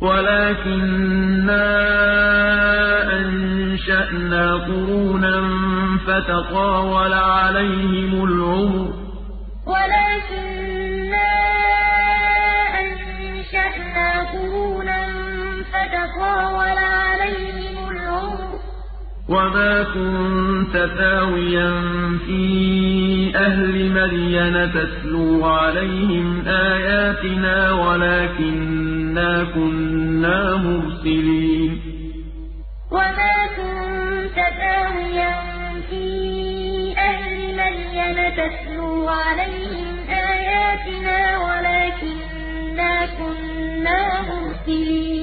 وَلَٰكِنَّا أَنشَأْنَا قُرُونًا فَتَطَاوَلَ عَلَيْهِمُ الْعُمُرُ ۚ. وَمَا كُنتَ ثَاوِيًا فِي أَهْلِ مَدْيَنَ تَتْلُو عَلَيْهِمْ آيَاتِنَا وَلَٰكِنَّا كُنَّا مُرْسِلِينَ وَمَا كُنتَ ثَاوِيًا فِي أَهْلِ مَدْيَنَ تَتْلُو عَلَيْهِمْ آيَاتِنَا وَلَٰكِنَّا كُنَّا مُرْسِلِينَ